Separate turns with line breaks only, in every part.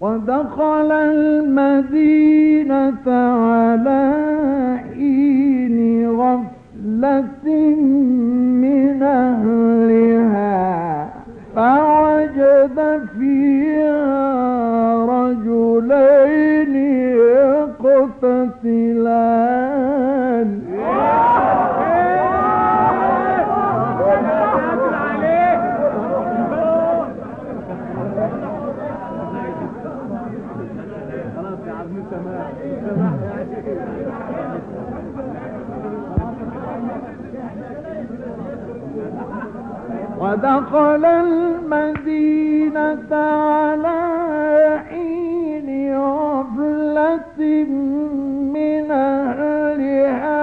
ودخل المدينة على حين غفلة من أهلها فوجد فيها رجلين يقتتلان. ودخل المدينة على حين غفلة من أهلها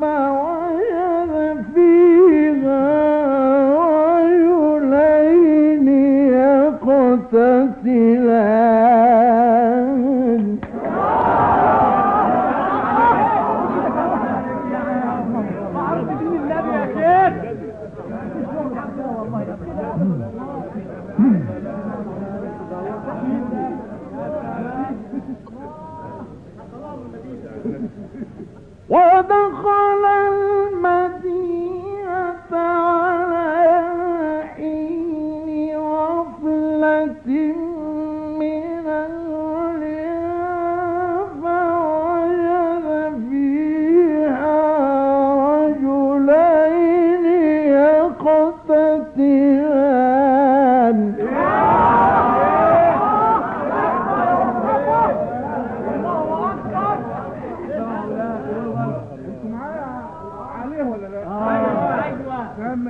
فوجد فيها رجلين يقتتلان. ودخل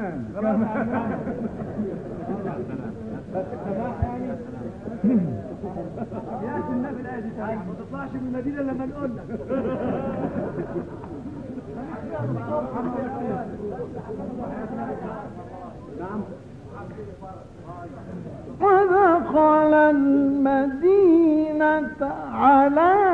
كمان كمان يا النبي الايه دي ما تطلعش من المدينة لما نقول لك
ودخل المدينة على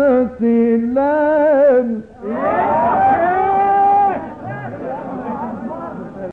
استسلام